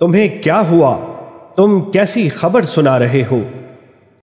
तुम्हें क्या हुआ? तुम कैसी खबर सुना रहे हो?